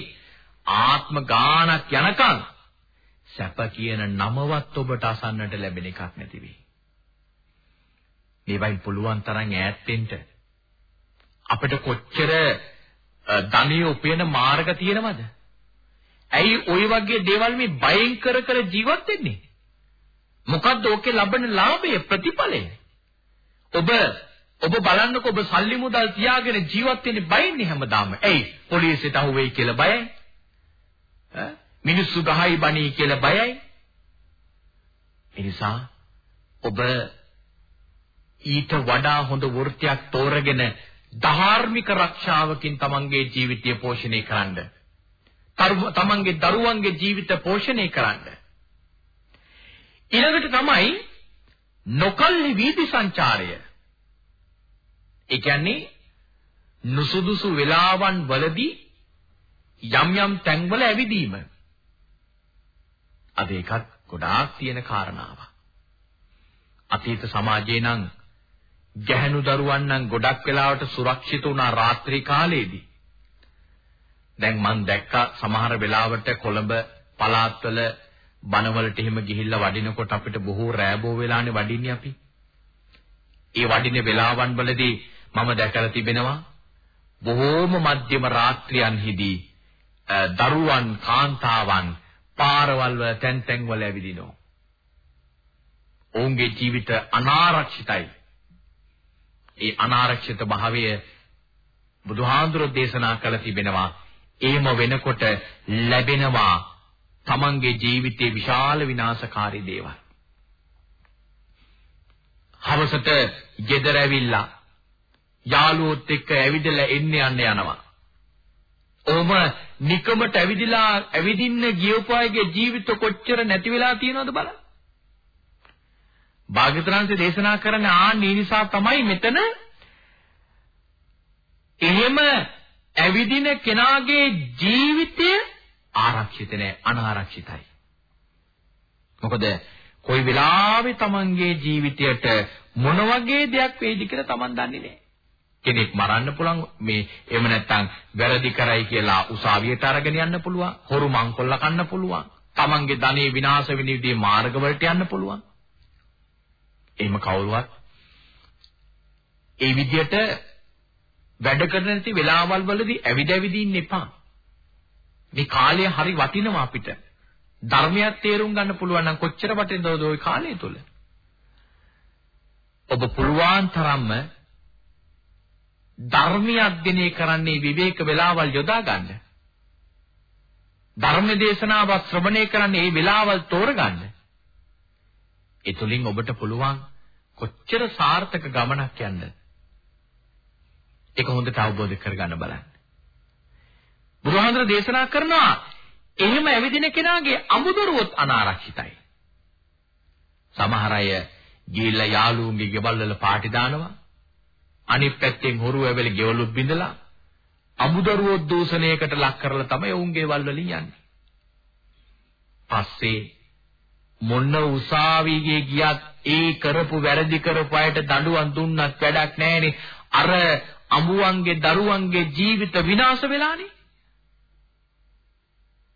ආත්ම ගාණක් යනකම් සැප කියන නමවත් ඔබට අසන්නට ලැබෙන එකක් නැති වෙයි. මේවයින් පුළුවන් තරම් ඈත් වෙන්න අපිට කොච්චර ධනිය උපයන මාර්ග තියෙනවද? ඇයි ওই වගේ දේවල් මේ බයෙන් කර කර ජීවත් වෙන්නේ? මොකද්ද ඕකේ ලබන ලාභය ප්‍රතිඵලය? ඔබ ඔබ බලන්නකෝ ඔබ සල්ලි මුදල් තියාගෙන ජීවත් වෙන්නේ බයින්නේ හැමදාම. ඇයි? පොලිසියට අහුවෙයි කියලා බයයි. මිනිස්සු ගහයි බණී කියලා බයයි. ඒ නිසා ඔබ ඊට වඩා හොඳ වෘත්තියක් තෝරගෙන ධාර්මික රක්ෂාවකින් තමන්ගේ ජීවිතය පෝෂණය කරන්න. තමන්ගේ දරුවන්ගේ ජීවිත පෝෂණය කරන්න. ඊළඟට තමයි නොකල්හි වීදි සංචාරය. ඒ කියන්නේ නුසුදුසු වෙලාවන් වලදී යම් යම් තැන්වල ඇවිදීම. අද ඒකත් ගොඩාක් තියෙන කාරණාවක්. අතීත සමාජේ නම් ගැහැණු දරුවන් නම් ගොඩක් වෙලාවට සුරක්ෂිත වුණා රාත්‍රී කාලයේදී. දැන් මම දැක්කා සමහර වෙලාවට කොළඹ පළාත්වල බනවලට එහෙම ගිහිල්ලා වඩිනකොට අපිට බොහෝ රෑබෝ වෙලානේ වඩින්නේ අපි. ඒ වඩින වෙලාවන් වලදී මම දැකලා තිබෙනවා බොහෝම මධ්‍යම රාත්‍රියන්හිදී දරුවන් කාන්තාවන් පාරවල් වල තැන් තැන් වල ඇවිදිනවා. ඔවුන්ගේ ජීවිත අනාරක්ෂිතයි. ඒ අනාරක්ෂිත භාවය බුදුහාඳුර දේශනා කළ තිබෙනවා. එහෙම වෙනකොට ලැබෙනවා තමන්ගේ ජීවිතේ විශාල විනාශකාරී දේවල්. හවසට ගෙදර ඇවිල්ලා යාළුවොත් එක්ක ඇවිදලා එන්න යන්න යනවා. ඔහොම නිකමට ඇවිදිලා ඇවිදින්න ගියෝපායගේ ජීවිත කොච්චර නැති වෙලා තියෙනවද බලන්න. භාග්‍යවතුන්සේ දේශනා කරන ආන්නේ නිසා තමයි මෙතන එහෙම ඇවිදින කෙනාගේ ජීවිතය ආරක්ෂිත නැහැ අනාරක්ෂිතයි. මොකද කොයි වෙලාවෙ Tamanගේ ජීවිතයට මොන වගේ දෙයක් වෙයිද කියලා Taman දන්නේ නැහැ. කෙනෙක් මරන්න පුළුවන් මේ එහෙම නැත්නම් වැරදි කරයි කියලා උසාවියට අරගෙන යන්න පුළුවන්. හොරු මංකොල්ල කන්න පුළුවන්. Tamanගේ ධනෙ විනාශ වෙන විදිහේ මාර්ගවලට යන්න පුළුවන්. එහෙම කවුරුවත් ඒ විදිහට වැඩ කරන නැති වෙලාවල් වලදී ඇවිද ඇවිද ඉන්න එපා. මේ කාලය හරි වටිනවා අපිට. ධර්මයක් තේරුම් ගන්න පුළුවන් නම් කොච්චර වටිනවද ওই කාලය තුල. ඔබ පුළුවන් තරම්ම ධර්මය අධ්‍යයනය කරන්නේ විවේක වෙලාවල් යොදා ගන්න. ධර්ම දේශනාවක් ශ්‍රවණය කරන්නේ මේ වෙලාවල් තෝරගන්න. ඒ තුලින් ඔබට පුළුවන් කොච්චර සාර්ථක ගමනක් යන්න. ඒක හොඳට අවබෝධ කරගන්න බලන්න. බුදුහාඳුර දේශනා කරනවා එහෙම ඇවිදින කෙනාගේ අමුදරුවොත් අනාරක්ෂිතයි. සමහර අය ගිහිල්ලා යාළුවන්ගේ ගෙවල් වල පාටි දානවා. අනිත් පැත්තෙන් හොරු ඇවිල්ලා ගෙවලුත් බිඳලා අමුදරුවෝ දූෂණයකට ලක් කරලා තමයි ඔවුන්ගේ ගෙවල් වලින් යන්නේ. පස්සේ මොන උසාවියේ ගියත් ඒ කරපු වැරදි කරපු අයට දඬුවම් දුන්නත් වැඩක් නැහැනේ. අර අඹුවන්ගේ දරුවන්ගේ ජීවිත විනාශ වෙලානේ.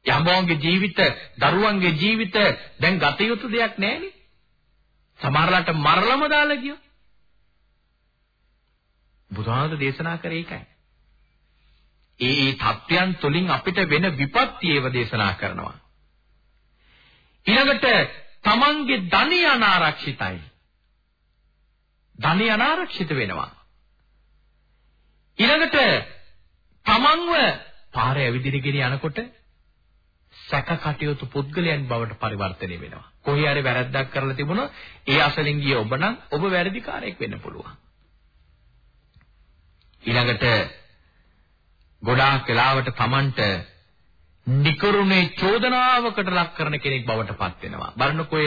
යම්බෝන්ගේ ජීවිත, දරුවන්ගේ ජීවිත දැන් ගත යුතු දෙයක් නැහැනේ. සමහරලාට මරලම දාලා ගියෝ. බුදුහාමර දේශනා කරේ ඒකයි. ඒ ඒ තත්ත්වයන් තුළින් අපිට වෙන විපත්ති ඒව දේශනා කරනවා. ඊළඟට තමන්ගේ ධනිය අනාරක්ෂිතයි. ධනිය අනාරක්ෂිත වෙනවා. ඊළඟට තමන්ව පාරේ ඇවිදිනගෙන යනකොට සැක කටයුතු පුද්ගලයන් බවට පරිවර්තනය වෙනවා. කොහේ හරි වැරද්දක් කරලා තිබුණොත් ඒ අසලින් ගිය ඔබ නම් ඔබ වැරදිකාරයෙක් වෙන්න පුළුවන්. ඊළඟට ගොඩාක් වෙලාවට Tamanට නිකරුණේ චෝදනාවකට ලක් කරන කෙනෙක් බවට පත් වෙනවා. බලන්නකෝ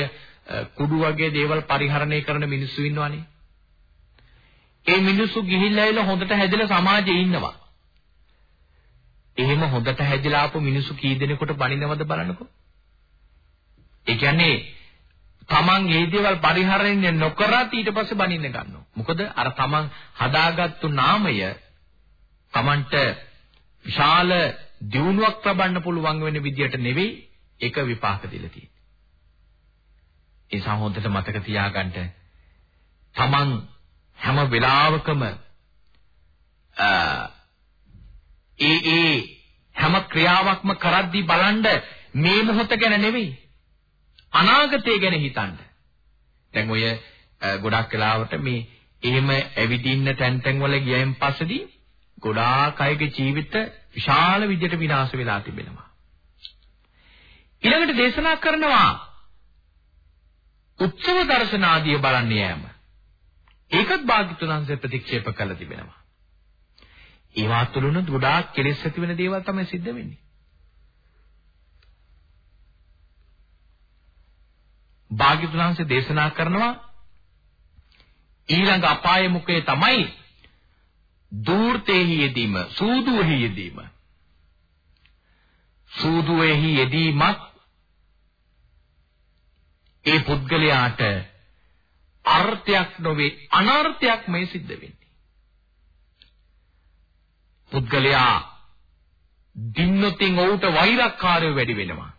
කුඩු වගේ දේවල් පරිහරණය කරන මිනිස්සු ඉන්නවනේ. ඒ මිනිස්සු ගිහිල්ලා ඇවිල්ලා හොඳට හැදෙලා සමාජයේ ඉන්නවා. එහෙම හොඳට හැදිලා ආපු මිනිස්සු කී දෙනෙකුට බනිනවද බලන්නකෝ. ඒ කියන්නේ තමන් ඒ දේවල් පරිහරණය නොකරත් ඊට පස්සේ බනින්න ගන්නවා. මොකද අර තමන් හදාගත්තු නාමය තමන්ට විශාල දියුණුවක් ලබන්න පුළුවන් වෙන විදියට නෙවෙයි ඒක විපාක දීලා තියෙන්නේ. ඒ නිසා හොඳට මතක තියාගන්න තමන් හැම වෙලාවකම ඒ ඒ හැම ක්‍රියාවක්ම කරද්දී බලන්න මේ මොහොත ගැන නෙවෙයි අනාගතය ගැන හිතන්න. දැන් ඔය ගොඩක් වෙලාවට මේ එහෙම ඇවිදින්න තැන් තැන් වල ගියයින් පස්සේදී ගොඩාක් අයගේ ජීවිත විශාල විදියට විනාශ වෙලා තිබෙනවා. ඊළඟට දේශනා කරනවා උත්සව දර්ශන ආදිය බලන්න යෑම. ඒකත් භාග්‍යතුන් වහන්සේ ප්‍රතික්ෂේප කළ තිබෙනවා. ඒවා තුළින් ගොඩාක් කෙලෙස් ඇති වෙන දේවල් තමයි සිද්ධ වෙන්නේ. භාග්‍යතුන් වහන්සේ දේශනා කරනවා ඊළඟ අපාය මුඛයේ තමයි දූර්තේහි යෙදීම සූදුවෙහි යෙදීම. සූදුවෙහි යෙදීමත් ඒ පුද්ගලයාට අර්ථයක් නොවේ අනර්ථයක් මේ සිද්ධ වෙන්නේ. පුද්ගලයා දින්නොතින් ඔහුට වෛරක්කාරය වැඩි වෙනවා.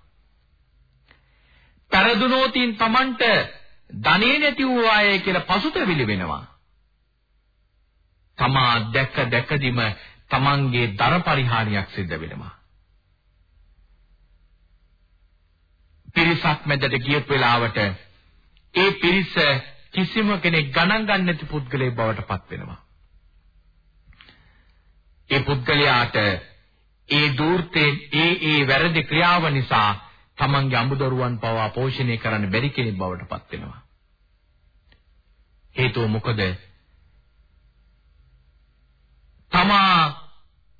පෙරදුනෝතින් Tamanට ධනෙ නැති වූ අය කියලා පසුතැවිලි වෙනවා. තමා දැක දැකදිම Tamanගේ දර පරිහානියක් සිද්ධ වෙනවා. පිරිසක් මැදට ගියපු වෙලාවට ඒ පිරිස කිසිම කෙනෙක් ගණන් ගන්න නැති පුද්ගලයෙක් බවට පත් වෙනවා. ඒ පුද්ගලයාට ඒ දූර්තේ ඒ ඒ වැරදි ක්‍රියාව නිසා තමන්ගේ අඹදරුවන් පවා පෝෂණය කරන්න බැරි කෙනෙක් බවට පත් වෙනවා. හේතුව මොකද? තමා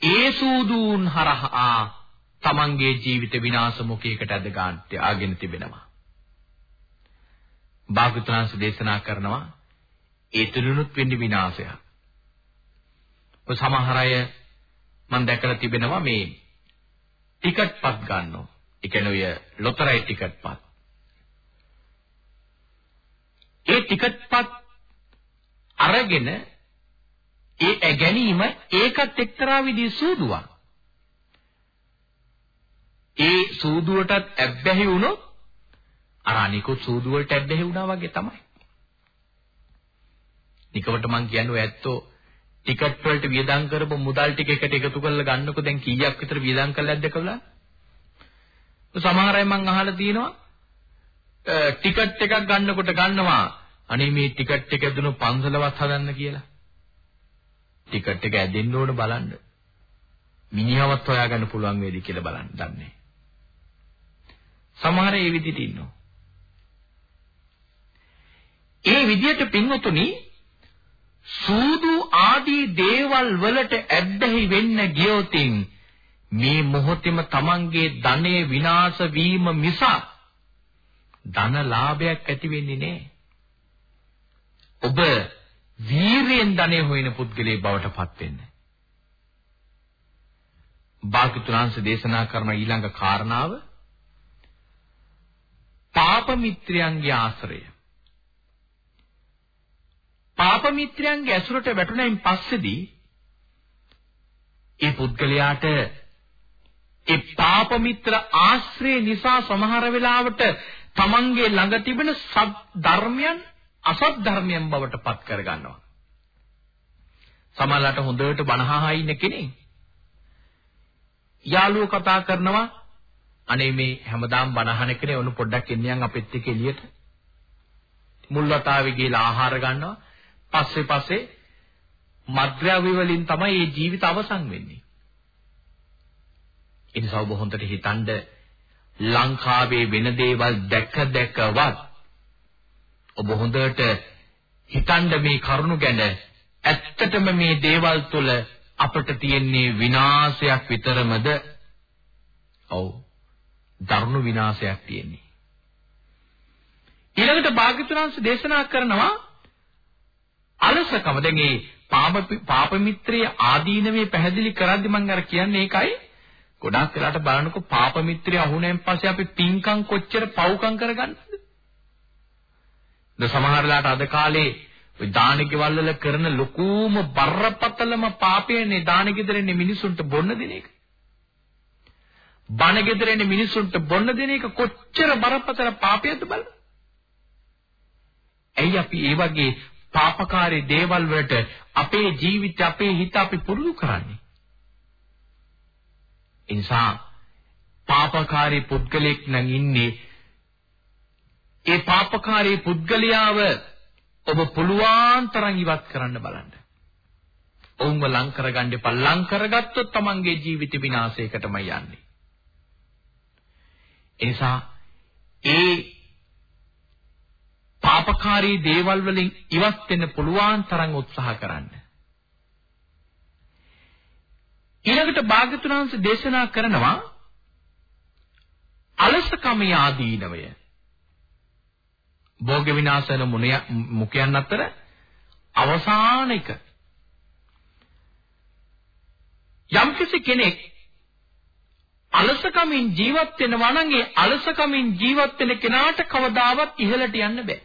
ඒ සූදුන් හරහා තමන්ගේ ජීවිත විනාශ මුඛයකට අද ගන්නට ආගෙන තිබෙනවා. භාගතුනාංශ දේශනා කරනවා ඒ තුලිනුත් වෙන්නේ විනාශයක්. ඔය සමහර අය මම දැකලා තිබෙනවා මේ ටිකට් පත් ගන්නවා. ඒ කියන්නේ ඔය ලොතරැයි ටිකට් පත්. ඒ ටිකට් පත් අරගෙන ඒ ගැනීම ඒකත් එක්තරා විදිහේ සූදුවක්. ඒ සූදුවටත් ඇබ්බැහි වුණොත් අර අනිකුත් සූදුවලට ඇබ්බැහි වුණා වගේ තමයි. නිකවට මං කියන්නේ ඔය ඇත්තෝ ටිකට් වලට වියදම් කරපු මුදල් ටික එකට එකතු කරලා ගන්නකො දැන් කීයක් විතර වියදම් කළාද කියලා? සමහර අය මං අහලා තියෙනවා ටිකට් එකක් ගන්නකොට ගන්නවා අනේ මේ ටිකට් එක දුණු පන්සලවත් හදන්න කියලා. ටිකට් එක ඇදෙන්න ඕන බලන්න. මිනිහවත් හොයාගන්න පුළුවන් වේද කියලා බලන්න දන්නේ. සමහර ඒ විදිහට ඉන්නවා. ඒ විදිහට පින්වතුනි සූදු ආදී දේවල් වලට ඇබ්බැහි වෙන්න ගියොතින් මේ මොහොතේම Tamanගේ ධනෙ විනාශ වීම මිස ධන ලාභයක් ඇති වෙන්නේ නැහැ. ඔබ වීරියෙන් ධනෙ හොයන පුද්ගලයෙක් බවට පත් වෙන්න. භාග්‍යතුන්ස දේශනා කරන ඊළඟ කාරණාව පාප මිත්‍රයන්ගේ ආශ්‍රය. පාප මිත්‍රයන්ගේ ඇසුරට වැටුණයින් පස්සේදී ඒ පුද්ගලයාට ඒ පාප මිත්‍ර ආශ්‍රය නිසා සමහර වෙලාවට තමන්ගේ ළඟ තිබෙන සත් ධර්මයන් අසත් ධර්මයන් බවට පත් කර ගන්නවා. සමහරලාට හොඳට බනහහා ඉන්න කෙනෙක් යාළුවෝ කතා කරනවා අනේ මේ හැමදාම බනහන කෙනේ ඔන්න පොඩ්ඩක් එන්නයන් අපෙත් එක්ක එළියට මුල් වතාවේ ගිහලා ආහාර ගන්නවා පස්සේ පස්සේ මද්ද්‍රව්‍ය වලින් තමයි මේ ජීවිත අවසන් වෙන්නේ. ඒ නිසා ඔබ හොඳට හිතනද ලංකාවේ වෙන දේවල් දැක දැකවත් ඔබ හොඳට හිතන්න මේ කරුණු ගැන ඇත්තටම මේ දේවල් තුළ අපට තියෙන්නේ විනාශයක් විතරමද? ඔව්. දරුණු විනාශයක් තියෙන්නේ. ඊළඟට භාග්‍යතුන්ස දේශනා කරනවා අලසකම. දැන් මේ පාප පාප මිත්‍රයේ ආදීනවේ පැහැදිලි කරද්දි මම අර කියන්නේ ඒකයි. ගොඩාක් වෙලාට බලනකො පාප මිත්‍රය අහුණෙන් පස්සේ අපි පින්කම් කොච්චර පව්කම් කරගන්නද? ද සමහරලාට අද කාලේ ඔය දාන ගෙවල් වල කරන ලොකුම බරපතලම පාපයනේ දාන ගෙදරන්නේ මිනිසුන්ට බොන්න දෙන එක. බණ ගෙදරන්නේ මිනිසුන්ට බොන්න දෙන එක කොච්චර බරපතල පාපයක්ද බලන්න. ඇයි අපි ඒ වගේ පාපකාරී දේවල් වලට අපේ ජීවිත අපේ හිත අපි පුරුදු කරන්නේ? ඒ නිසා පාපකාරී පුද්ගලෙක් නම් ඉන්නේ ඒ පාපකාරී පුද්ගලයාව ඔබ පුළුවන් තරම් ඉවත් කරන්න බලන්න. ඔවුන්ව ලං කරගන්න එපා. ලං කරගත්තොත් තමන්ගේ ජීවිත විනාශයකටමයි යන්නේ. එනිසා ඒ පාපකාරී දේවල් වලින් ඉවත් වෙන්න පුළුවන් තරම් උත්සාහ කරන්න. ඊළඟට භාග්‍යතුන් වහන්සේ දේශනා කරනවා අලසකම ආදීනවය. භෝග විනාශන මුඛයන් අතර අවසාන එක. යම්කිසි කෙනෙක් අලසකමින් ජීවත් වෙනවා නම් ඒ අලසකමින් ජීවත් වෙන කෙනාට කවදාවත් ඉහළට යන්න බෑ.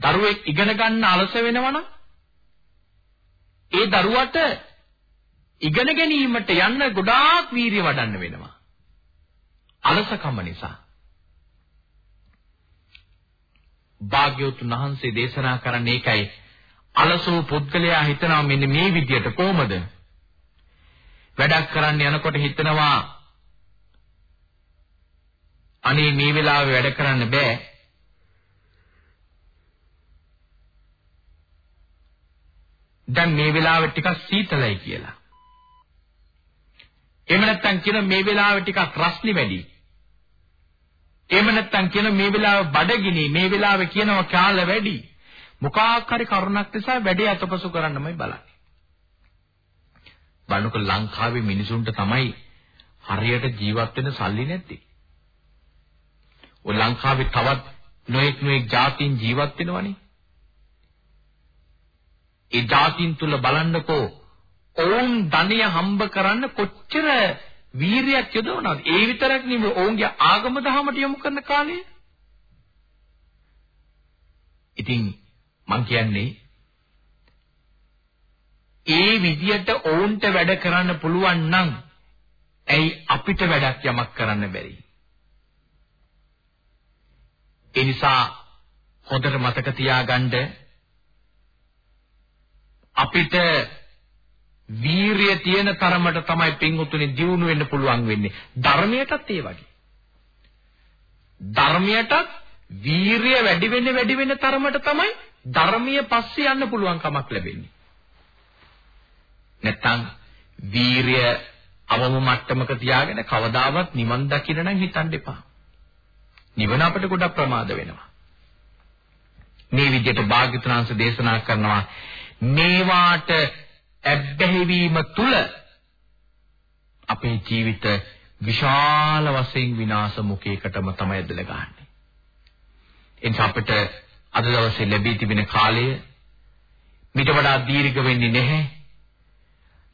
දරුවෙක් ඉගෙන ගන්න අලස වෙනවා නම් ඒ දරුවට ඉගෙන ගැනීමට යන්න ගොඩාක් වීරිය වඩන්න වෙනවා. අලසකම නිසා. භාග්‍යවතුන් වහන්සේ දේශනා කරන්නේ ඒකයි. අලසෝ පුද්ගලයා හිතනවා මෙන්න මේ විදියට කොහොමද? වැඩක් කරන්න යනකොට හිතනවා අනේ මේ වෙලාවේ වැඩ කරන්න බෑ. දැන් මේ වෙලාවේ ටිකක් සීතලයි කියලා. එහෙම නැත්නම් කියන මේ වෙලාවේ ටිකක් රස්නි වැඩි. එහෙම නැත්නම් කියන මේ වෙලාවේ බඩගිනි මේ වෙලාවේ කියනවා කාල වැඩි. මොකක් හරි කරුණක් නිසා වැඩේ අතපසු කරන්නමයි බලන්නේ. බලනකො ලංකාවේ මිනිසුන්ට තමයි හරියට ජීවත් වෙන්න සල්ලි නැත්තේ. ඔය ලංකාවේ තවත් නොඑක් නොඑක් ජාතීන් ජීවත් වෙනවනේ. ඒ ජාතීන් තුල බලන්නකෝ ඔවුන් ධනය හම්බ කරන්න කොච්චර වීරියක් යොදවනවද? ඒ විතරක් නෙමෙයි ඔවුන්ගේ ආගම දහමට යොමු කරන කාලය. ඉතින් මං කියන්නේ ඒ විදියට ඔවුන්ට වැඩ කරන්න පුළුවන් නම් ඇයි අපිට වැඩක් යමක් කරන්න බැරි? ඒ නිසා හොඳට මතක තියාගන්න අපිට වීරිය තියෙන තරමට තමයි පින්වුතුනි දියුණු වෙන්න පුළුවන් වෙන්නේ. ධර්මයටත් ඒ වගේ. ධර්මයටත් වීරිය වැඩි වෙන්න වැඩි වෙන්න තරමට තමයි ධර්මීය පස්සේ යන්න පුළුවන් කමක් ලැබෙන්නේ. නැත්තම් වීරිය අවම මට්ටමක තියාගෙන කවදාවත් නිවන් දකින්න නම් හිතන්න එපා. නිවන අපිට ගොඩක් ප්‍රමාද වෙනවා. මේ විදිහට භාග්‍යතුන්ස දේශනා කරනවා මේවාට ඇබ්බැහිවීම තුල අපේ ජීවිත විශාල වශයෙන් විනාශ මුඛයකටම තමයි ඇදලා ගන්නේ. එනිසා අපිට අද දවසේ ලැබී තිබෙන කාලය මිට වඩා දීර්ඝ වෙන්නේ නැහැ.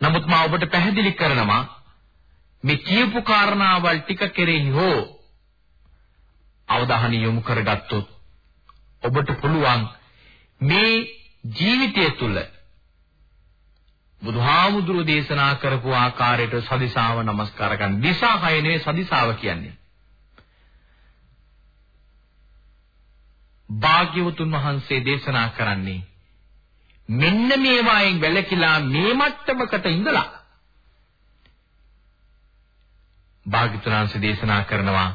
නමුත් මා ඔබට පැහැදිලි කරනවා මේ කියපු කාරණාවල් ටික කෙරෙහි හෝ අවධානය යොමු කරගත්තොත් ඔබට පුළුවන් මේ ජීවිතය තුළ බුදුහාමුදුරු දේශනා කරපු ආකාරයට සදිසාව නමස්කාර කරන්න. දිසා හය නෙවෙයි සදිසාව කියන්නේ. භාග්‍යවතුන් වහන්සේ දේශනා කරන්නේ මෙන්න මේවායින් වැළකීලා මේ මට්ටමකට ඉඳලා භාග්‍යවතුන් වහන්සේ දේශනා කරනවා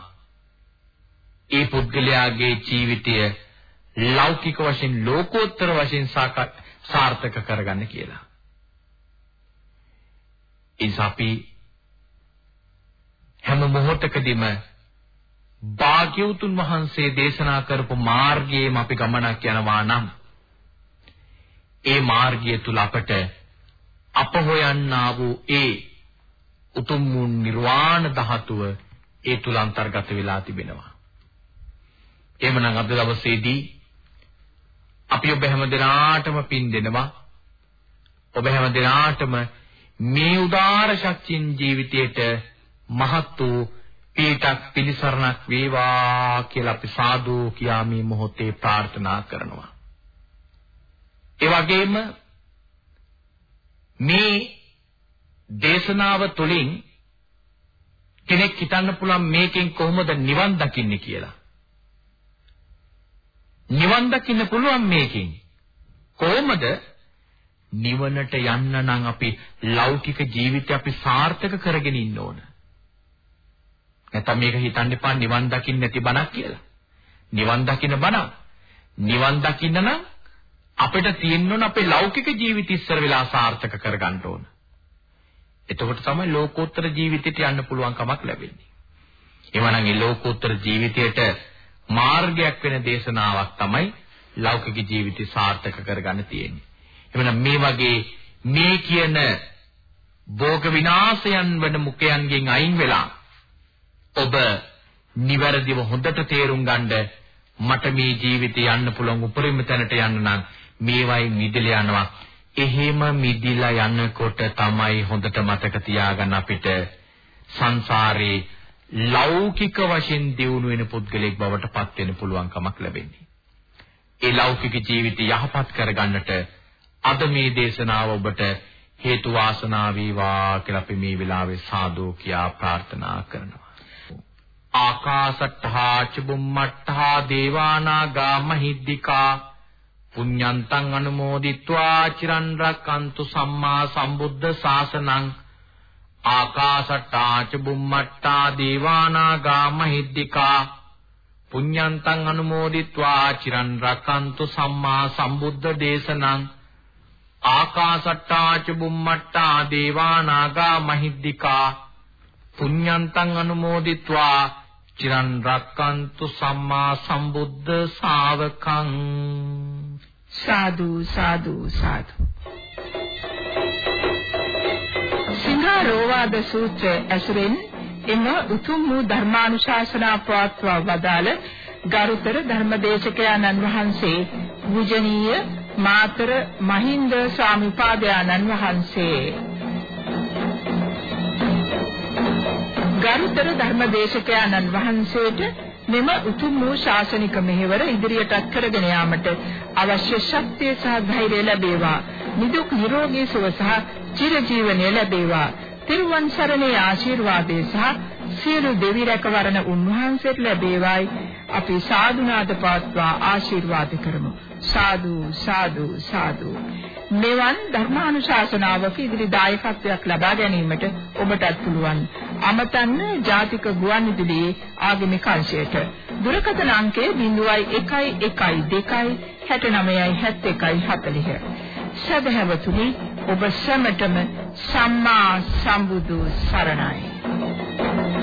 ඒ පුද්ගලයාගේ ජීවිතය ලෞකික වශයෙන් ලෝකෝත්තර වශයෙන් සාර්ථක කරගන්න කියලා. එනිසා අපි හැම මොහොතකදීම භාග්‍යවතුන් වහන්සේ දේශනා කරපු මාර්ගයේම අපි ගමනක් යනවා නම් ඒ මාර්ගය තුල අපට අප හොයන්නා වූ ඒ උතුම් වූ නිර්වාණ ධාතුව ඒ තුල අන්තර්ගත වෙලා තිබෙනවා. එහෙමනම් අද දවසේදී අපි ඔබ හැම දිනාටම පින් දෙනවා. ඔබ හැම දිනාටම මේ උදාර ශක්තියින් ජීවිතයට මහත් වූ පීඨක් පිළිසරණක් වේවා කියලා අපි සාදු කියා මේ මොහොතේ ප්‍රාර්ථනා කරනවා. ඒ වගේම මේ දේශනාව තුළින් කෙනෙක් හිතන්න පුළුවන් මේකෙන් කොහොමද නිවන් දකින්නේ කියලා. නිවන් දකින්න පුළුවන් මේකෙන්. කොහොමද නිවනට යන්න නම් අපි ලෞකික ජීවිතය අපි සාර්ථක කරගෙන ඉන්න ඕන. නැත්නම් මේක හිතන්න එපා නිවන් දකින්න නැති බණක් කියලා. නිවන් දකින්න බණ. නිවන් දකින්න නම් අපිට තියෙන්න ඕන අපේ ලෞකික ජීවිත ඉස්සර වෙලා සාර්ථක කරගන්න ඕන. එතකොට තමයි ලෝකෝත්තර ජීවිතයට යන්න පුළුවන් කමක් ලැබෙන්නේ. එවනම් මේ ලෝකෝත්තර ජීවිතයට මාර්ගයක් වෙන දේශනාවක් තමයි ලෞකික ජීවිතය සාර්ථක කරගන්න තියෙන්නේ. එවනම් මේ වගේ මේ කියන භෝග විනාශයන් වන මුඛයන්ගෙන් අයින් වෙලා ඔබ නිවැරදිව හොඳට තේරුම් ගන්න මට මේ ජීවිතේ යන්න පුළුවන් උපරිම තැනට යන්න නම් මේවයි මිදලා යනවා. එහෙම මිදිලා යනකොට තමයි හොඳට මතක තියාගන්න අපිට සංසාරේ ලෞකික වශයෙන් දියුණු වෙන පුද්ගලෙක් බවට පත් වෙන්න පුළුවන්කමක් ලැබෙන්නේ. ඒ ලෞකික ජීවිතය යහපත් කරගන්නට අද මේ දේශනාව ඔබට හේතු වාසනා වේවා කියලා අපි මේ වෙලාවේ සාදු කියා ප්‍රාර්ථනා කරනවා. ආකාශට්ඨා චුම්මට්ඨා දේවානාගා මහිද්దికා පුඤ්ඤන්තං අනුමෝදිත්වා චිරන් රැකන්තු සම්මා සම්බුද්ධ ශාසනං ආකාශට්ඨා චුම්මට්ඨා දේවානාගා මහිද්దికා පුඤ්ඤන්තං අනුමෝදිත්වා චිරන් රැකන්තු සම්මා සම්බුද්ධ දේශනං ආකාසට්ටා ච බුම්මට්ටා දේවා නාග මහිද්దికා පුඤ්ඤන්තං අනුමෝදිත්වා චිරන් රක්칸තු සම්මා සම්බුද්ධ ශාවකං සාදු සාදු සාදු. සිංහාරෝවාද සූත්‍රය ඇසුරෙන් එම උතුම් වූ ධර්මානුශාසනා පවත්වා වදාළ ගරුතර ධර්මදේශකයන්න් වහන්සේ පූජනීය මාතර මහින්ද ස්වාමිපාදයන්න් වහන්සේ. ගරුතර ධර්මදේශකයන්න් වහන්සේට මෙම උතුම් වූ ශාසනික මෙහෙවර ඉදිරියටත් කරගෙන යාමට අවශ්‍ය ශක්තිය සහ ධෛර්යය ලැබේවා. නිදුක් නිරෝගී සුව සහ චිරජීවනය ලැබේවා. තිරුවන් සරණේ ආශිර්වාදේ සහ සියලු දෙවි රැකවරණ උන්වහන්සේට ලැබේවායි අපි සාදුනාද පවත්වා ආශිර්වාද කරමු. සාදු සාදු සාදු. මෙවන් ධර්මානුශාසනාවක ඉදිරි දායකත්වයක් ලබා ගැනීමට ඔබටත් පුළුවන්. අමතන්න ජාතික ගුවන්විදුලියේ ආගමික අංශයට. දුරකථන අංකය 0112 69 71 40. සදහැවතුනි ඔබ සැමටම සම්මා සම්බුදු සරණයි